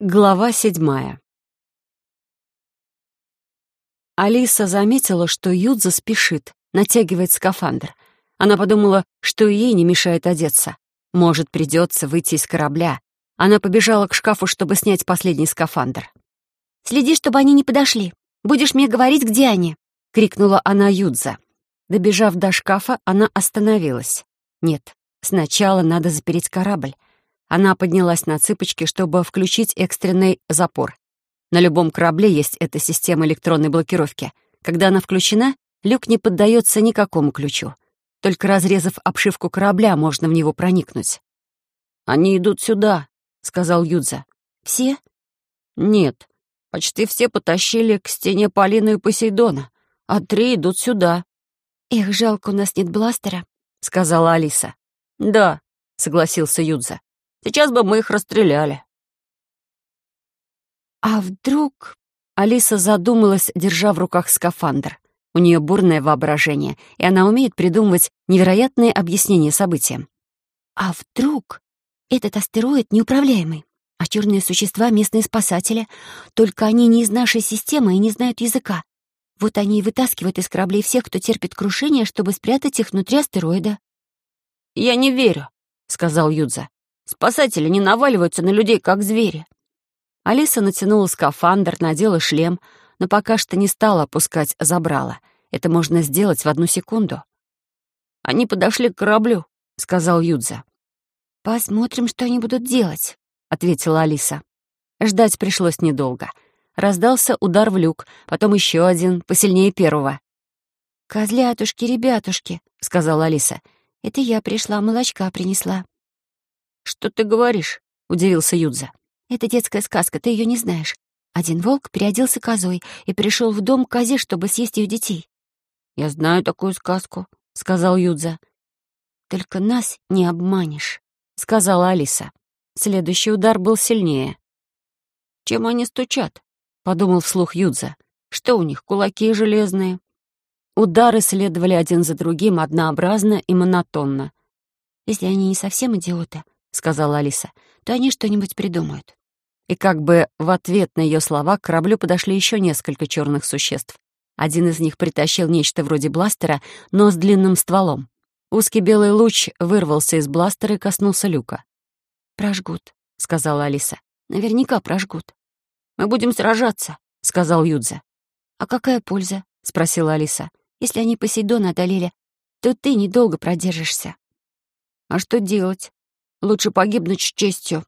Глава седьмая. Алиса заметила, что Юдза спешит, натягивает скафандр. Она подумала, что ей не мешает одеться. Может, придется выйти из корабля. Она побежала к шкафу, чтобы снять последний скафандр. «Следи, чтобы они не подошли. Будешь мне говорить, где они?» — крикнула она Юдза. Добежав до шкафа, она остановилась. Нет, сначала надо запереть корабль. Она поднялась на цыпочки, чтобы включить экстренный запор. На любом корабле есть эта система электронной блокировки. Когда она включена, люк не поддается никакому ключу. Только разрезав обшивку корабля, можно в него проникнуть. «Они идут сюда», — сказал Юдза. «Все?» «Нет. Почти все потащили к стене Полину и Посейдона, а три идут сюда». «Их жалко, у нас нет бластера», — сказала Алиса. «Да», — согласился Юдза. Сейчас бы мы их расстреляли». «А вдруг...» Алиса задумалась, держа в руках скафандр. У нее бурное воображение, и она умеет придумывать невероятные объяснения событиям. «А вдруг этот астероид неуправляемый, а черные существа — местные спасатели, только они не из нашей системы и не знают языка. Вот они и вытаскивают из кораблей всех, кто терпит крушение, чтобы спрятать их внутри астероида». «Я не верю», — сказал Юдза. Спасатели не наваливаются на людей, как звери. Алиса натянула скафандр, надела шлем, но пока что не стала опускать забрала. Это можно сделать в одну секунду. «Они подошли к кораблю», — сказал Юдза. «Посмотрим, что они будут делать», — ответила Алиса. Ждать пришлось недолго. Раздался удар в люк, потом еще один, посильнее первого. «Козлятушки, ребятушки», — сказала Алиса. «Это я пришла, молочка принесла». «Что ты говоришь?» — удивился Юдза. «Это детская сказка, ты ее не знаешь. Один волк переоделся козой и пришел в дом к козе, чтобы съесть ее детей». «Я знаю такую сказку», — сказал Юдза. «Только нас не обманешь», — сказала Алиса. Следующий удар был сильнее. «Чем они стучат?» — подумал вслух Юдза. «Что у них, кулаки железные?» Удары следовали один за другим однообразно и монотонно. «Если они не совсем идиоты, — сказала Алиса, — то они что-нибудь придумают. И как бы в ответ на ее слова к кораблю подошли еще несколько черных существ. Один из них притащил нечто вроде бластера, но с длинным стволом. Узкий белый луч вырвался из бластера и коснулся люка. «Прожгут», — сказала Алиса. «Наверняка прожгут». «Мы будем сражаться», — сказал Юдза. «А какая польза?» — спросила Алиса. «Если они Посейдона одолели, то ты недолго продержишься». «А что делать?» Лучше погибнуть с честью».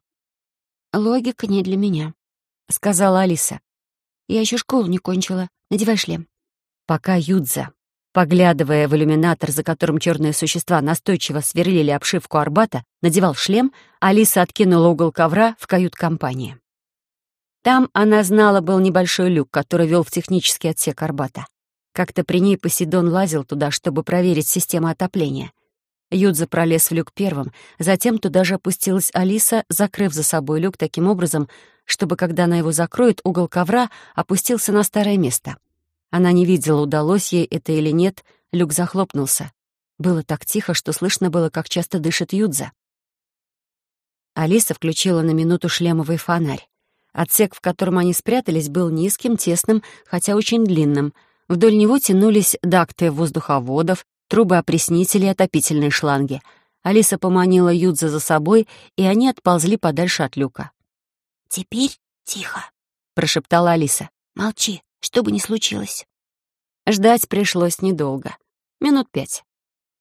«Логика не для меня», — сказала Алиса. «Я еще школу не кончила. Надевай шлем». Пока Юдза, поглядывая в иллюминатор, за которым черные существа настойчиво сверлили обшивку Арбата, надевал шлем, Алиса откинула угол ковра в кают-компании. Там, она знала, был небольшой люк, который вел в технический отсек Арбата. Как-то при ней Посейдон лазил туда, чтобы проверить систему отопления. Юдза пролез в люк первым, затем туда же опустилась Алиса, закрыв за собой люк таким образом, чтобы, когда она его закроет, угол ковра опустился на старое место. Она не видела, удалось ей это или нет, люк захлопнулся. Было так тихо, что слышно было, как часто дышит Юдза. Алиса включила на минуту шлемовый фонарь. Отсек, в котором они спрятались, был низким, тесным, хотя очень длинным. Вдоль него тянулись дакты воздуховодов, трубы опреснителей и отопительные шланги. Алиса поманила Юдза за собой, и они отползли подальше от люка. «Теперь тихо», — прошептала Алиса. «Молчи, что бы ни случилось». Ждать пришлось недолго. Минут пять.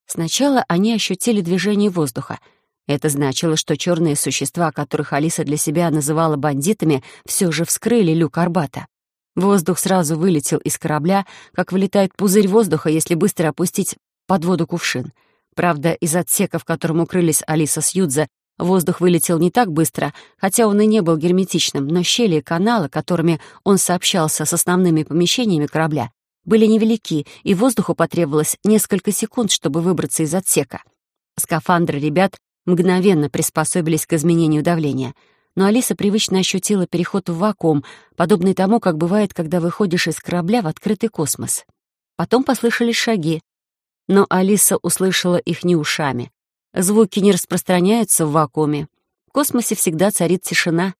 Сначала они ощутили движение воздуха. Это значило, что черные существа, которых Алиса для себя называла бандитами, все же вскрыли люк Арбата. Воздух сразу вылетел из корабля, как вылетает пузырь воздуха, если быстро опустить под воду кувшин. Правда, из отсека, в котором укрылись Алиса с Юдза, воздух вылетел не так быстро, хотя он и не был герметичным, но щели и каналы, которыми он сообщался с основными помещениями корабля, были невелики, и воздуху потребовалось несколько секунд, чтобы выбраться из отсека. Скафандры ребят мгновенно приспособились к изменению давления, но Алиса привычно ощутила переход в вакуум, подобный тому, как бывает, когда выходишь из корабля в открытый космос. Потом послышались шаги, но Алиса услышала их не ушами. Звуки не распространяются в вакууме. В космосе всегда царит тишина.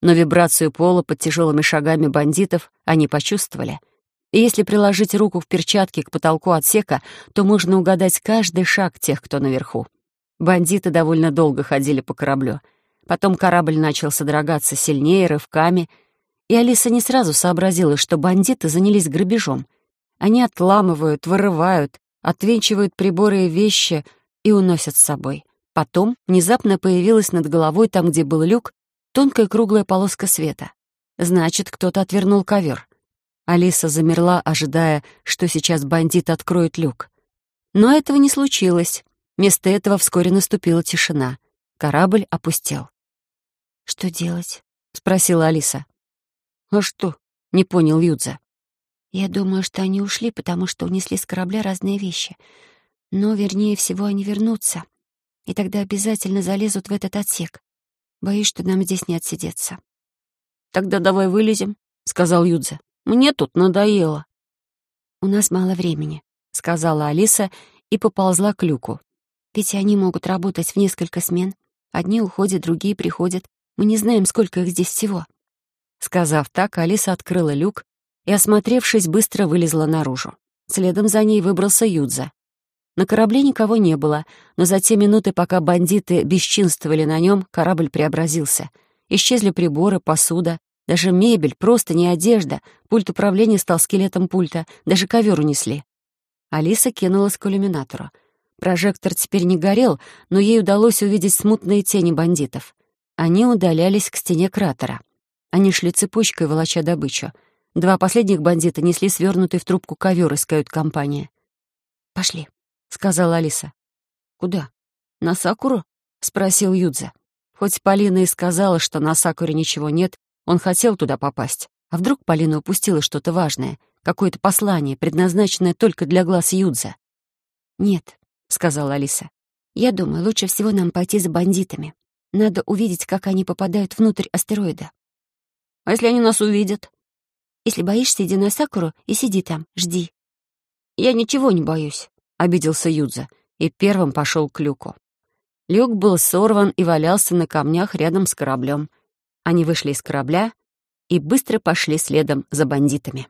но вибрацию пола под тяжелыми шагами бандитов они почувствовали. И если приложить руку в перчатке к потолку отсека, то можно угадать каждый шаг тех, кто наверху. Бандиты довольно долго ходили по кораблю. Потом корабль начал содрогаться сильнее, рывками, и Алиса не сразу сообразила, что бандиты занялись грабежом. Они отламывают, вырывают, отвинчивают приборы и вещи и уносят с собой. Потом внезапно появилась над головой, там, где был люк, тонкая круглая полоска света. Значит, кто-то отвернул ковер. Алиса замерла, ожидая, что сейчас бандит откроет люк. Но этого не случилось. Вместо этого вскоре наступила тишина. Корабль опустел. «Что делать?» — спросила Алиса. «А что?» — не понял Юдза. «Я думаю, что они ушли, потому что унесли с корабля разные вещи. Но, вернее всего, они вернутся. И тогда обязательно залезут в этот отсек. Боюсь, что нам здесь не отсидеться». «Тогда давай вылезем», — сказал Юдза. «Мне тут надоело». «У нас мало времени», — сказала Алиса и поползла к люку. «Ведь они могут работать в несколько смен. Одни уходят, другие приходят. Мы не знаем, сколько их здесь всего». Сказав так, Алиса открыла люк и, осмотревшись, быстро вылезла наружу. Следом за ней выбрался Юдза. На корабле никого не было, но за те минуты, пока бандиты бесчинствовали на нем, корабль преобразился. Исчезли приборы, посуда, даже мебель, просто не одежда. Пульт управления стал скелетом пульта, даже ковер унесли. Алиса кинулась к иллюминатору. Прожектор теперь не горел, но ей удалось увидеть смутные тени бандитов. Они удалялись к стене кратера. Они шли цепочкой, волоча добычу. Два последних бандита несли свернутый в трубку ковер из кают-компании. «Пошли», — сказала Алиса. «Куда? На Сакуру?» — спросил Юдза. Хоть Полина и сказала, что на Сакуре ничего нет, он хотел туда попасть. А вдруг Полина упустила что-то важное, какое-то послание, предназначенное только для глаз Юдза? «Нет», — сказала Алиса. «Я думаю, лучше всего нам пойти за бандитами. Надо увидеть, как они попадают внутрь астероида». «А если они нас увидят?» «Если боишься, иди на Сакуру и сиди там, жди». «Я ничего не боюсь», — обиделся Юдза и первым пошел к люку. Люк был сорван и валялся на камнях рядом с кораблем. Они вышли из корабля и быстро пошли следом за бандитами.